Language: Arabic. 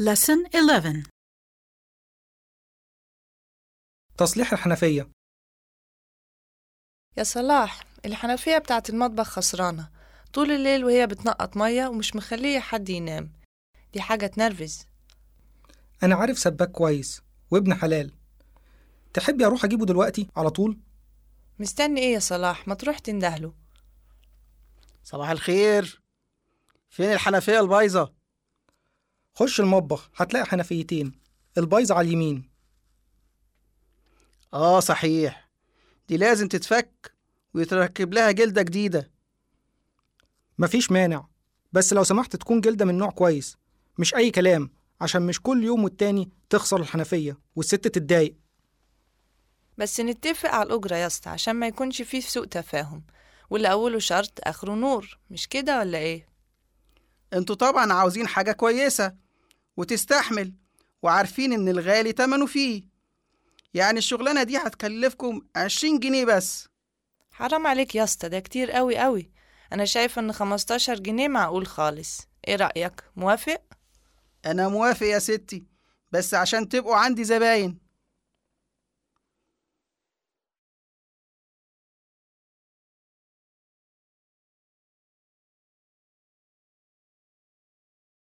Lesson 11 تصليح الحنفية. يا صلاح الحنفية بتاعت المطبخ خسرانة. طول الليل وهي بتنقط مية ومش مخلية حد ينام. دي حاجة تنرفز. أنا عارف سباك كويس وابن حلال. تحبي أروح أجيبه دلوقتي على طول؟ مستني إيه يا صلاح؟ ما تروح تندهله. صباح الخير. فين الحنفية البايظة؟ خش المطبخ هتلاقي حنفيتين البايظة على اليمين. آه صحيح. دي لازم تتفك ويتركب لها جلدة جديدة. مفيش مانع بس لو سمحت تكون جلدة من نوع كويس مش أي كلام عشان مش كل يوم والتاني تخسر الحنفية والست تتضايق. بس نتفق على الأجرة يا اسطى عشان ما يكونش فيه سوء تفاهم. واللي أوله شرط آخره نور مش كده ولا إيه؟ أنتوا طبعا عاوزين حاجة كويسة. وتستحمل وعارفين إن الغالي تمنه فيه. يعني الشغلانة دي هتكلفكم عشرين جنيه بس. حرام عليك يا اسطى ده كتير قوي قوي. أنا شايفة إن 15 جنيه معقول خالص. إيه رأيك؟ موافق؟ أنا موافق يا ستي بس عشان تبقوا عندي زباين.